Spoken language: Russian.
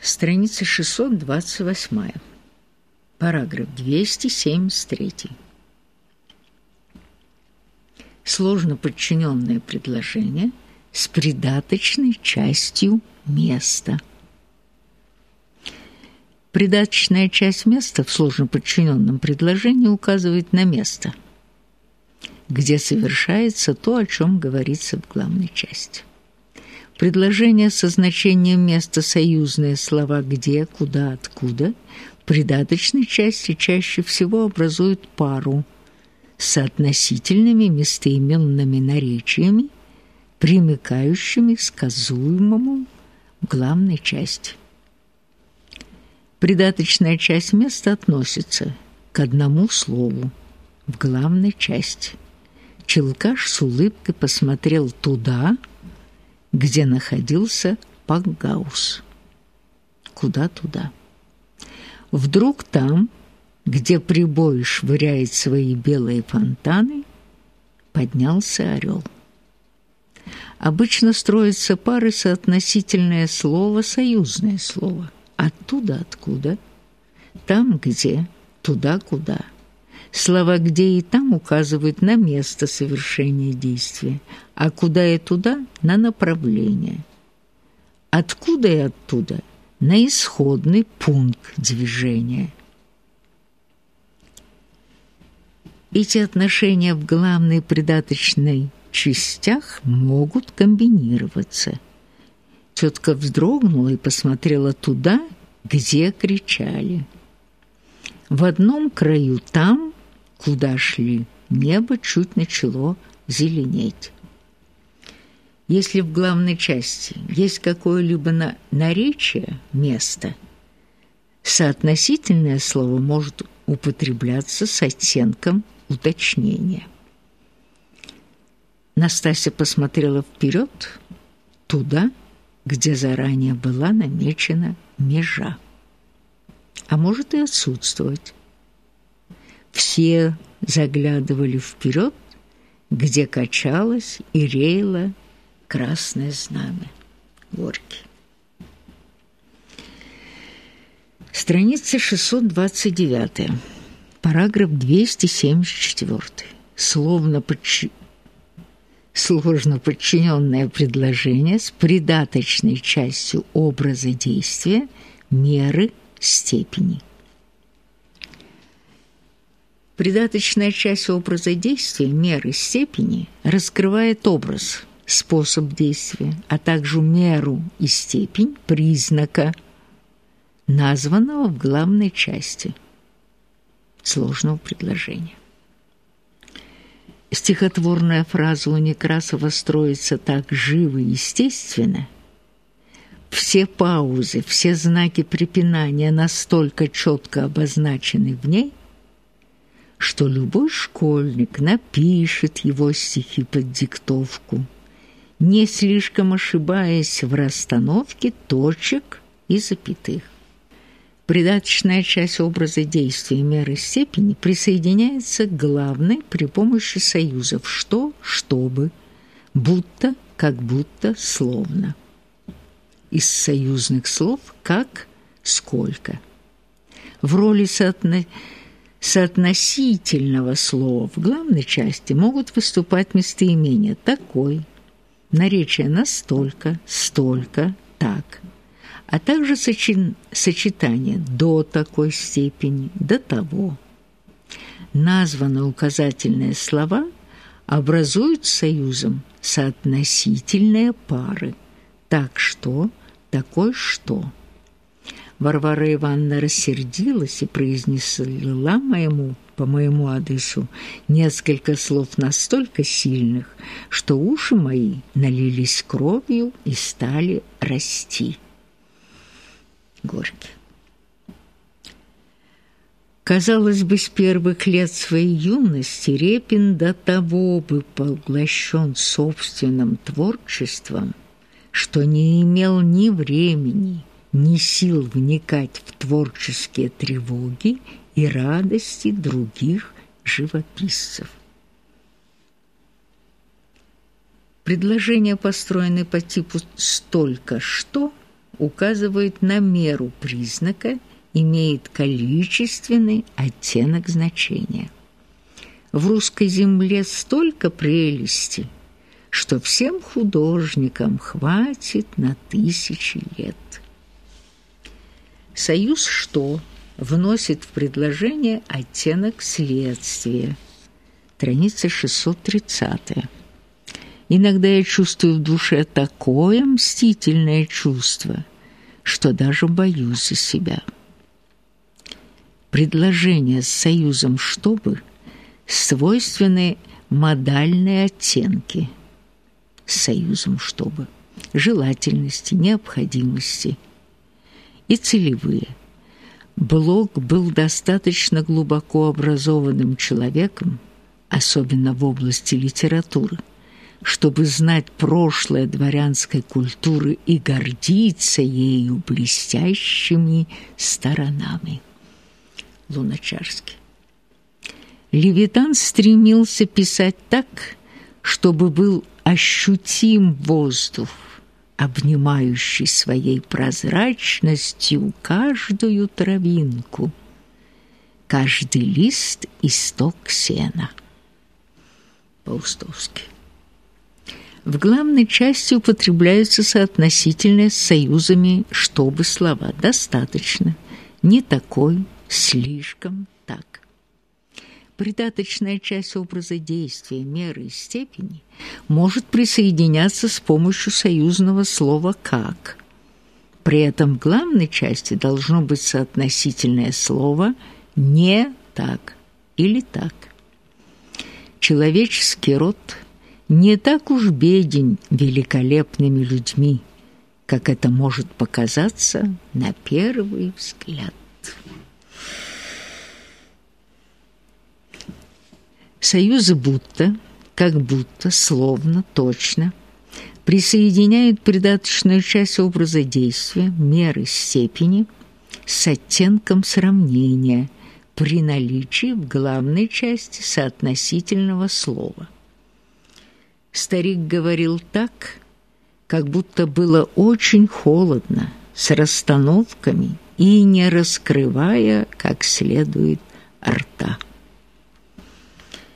Страница 628. Параграф 273. Сложно подчиненное предложение с придаточной частью места. Придаточная часть места в сложно подчиненном предложении указывает на место, где совершается то, о чем говорится в главной части. Предложение со значением места союзные слова «где», «куда», «откуда» в придаточной части чаще всего образуют пару с относительными местоименными наречиями, примыкающими к сказуемому в главной части. Придаточная часть места относится к одному слову в главной части. Челкаш с улыбкой посмотрел туда, где находился Пакгаус. Куда туда? Вдруг там, где прибой швыряет свои белые фонтаны, поднялся орел. Обычно строятся пары соотносительное слово, союзное слово. Оттуда откуда? Там где, туда куда. Слова «где» и «там» указывают на место совершения действия, а «куда» и «туда» – на направление. Откуда и оттуда – на исходный пункт движения. Эти отношения в главной придаточной частях могут комбинироваться. Тетка вздрогнула и посмотрела туда, где кричали. В одном краю там куда шли, небо чуть начало зеленеть. Если в главной части есть какое-либо на наречие место, соотносительное слово может употребляться с оттенком уточнения. Настасья посмотрела вперед, туда, где заранее была намечена межа. А может и отсутствовать все заглядывали вперед, где качалось и реяло красное знамя Горький. Страница 629, параграф 274. Словно подчи... Сложно подчиненное предложение с придаточной частью образа действия, меры, степени. Придаточная часть образа действия, меры степени раскрывает образ, способ действия, а также меру и степень признака, названного в главной части сложного предложения. Стихотворная фраза у Некрасова строится так живо и естественно. Все паузы, все знаки препинания настолько четко обозначены в ней, что любой школьник напишет его стихи под диктовку, не слишком ошибаясь в расстановке точек и запятых. Придаточная часть образа действия меры степени присоединяется к главной при помощи союзов «что», «чтобы», «будто», «как будто», «словно». Из союзных слов «как», «сколько». В роли соотношения соотносительного слова в главной части могут выступать местоимения «такой», наречие «настолько», «столько», «так», а также сочетание «до такой степени», «до того». Названные указательные слова образуют союзом соотносительные пары «так что», «такой что». Варвара Ивановна рассердилась и произнесла моему по моему адресу несколько слов настолько сильных, что уши мои налились кровью и стали расти. Горький. Казалось бы, с первых лет своей юности Репин до того бы поглощен собственным творчеством, что не имел ни времени, ни сил вникать в творческие тревоги и радости других живописцев. Предложения построены по типу «столько что» указывает на меру признака, имеет количественный оттенок значения. В русской земле столько прелести, что всем художникам хватит на тысячи лет. Союз «что» вносит в предложение оттенок следствия. Страница 630. Иногда я чувствую в душе такое мстительное чувство, что даже боюсь за себя. Предложение с союзом «чтобы» свойственны модальные оттенки с союзом «чтобы», желательности, необходимости и целевые. Блок был достаточно глубоко образованным человеком, особенно в области литературы – чтобы знать прошлое дворянской культуры и гордиться ею блестящими сторонами. Луначарский. Левитан стремился писать так, чтобы был ощутим воздух, обнимающий своей прозрачностью каждую травинку, каждый лист – исток сена. Паустовский. В главной части употребляются соотносительные с союзами «чтобы» слова «достаточно», «не такой», «слишком», «так». Придаточная часть образа действия, меры и степени может присоединяться с помощью союзного слова «как». При этом в главной части должно быть соотносительное слово «не так» или «так». Человеческий род – не так уж беден великолепными людьми, как это может показаться на первый взгляд. Союзы будто, как будто, словно, точно присоединяют придаточную часть образа действия, меры степени с оттенком сравнения при наличии в главной части соотносительного слова – Старик говорил так, как будто было очень холодно, с расстановками и не раскрывая как следует рта.